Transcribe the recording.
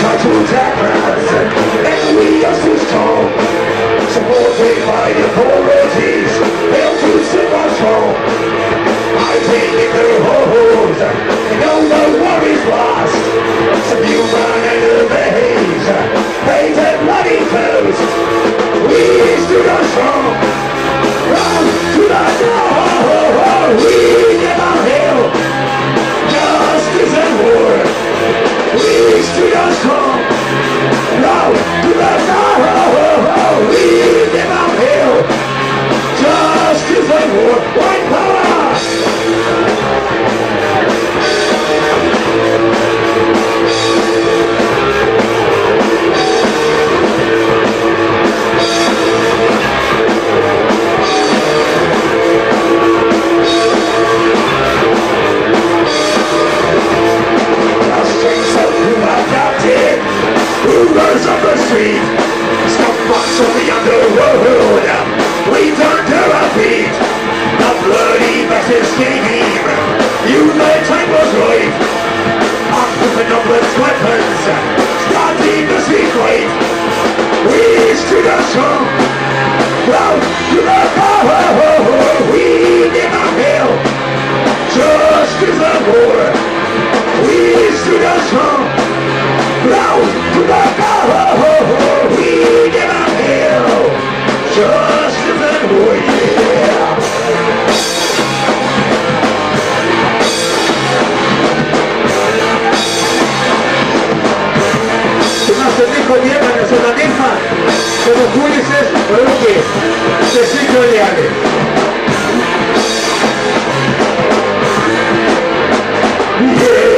try to attack us And we are so strong. Rise up the sea Stop us on the underworld Yeah.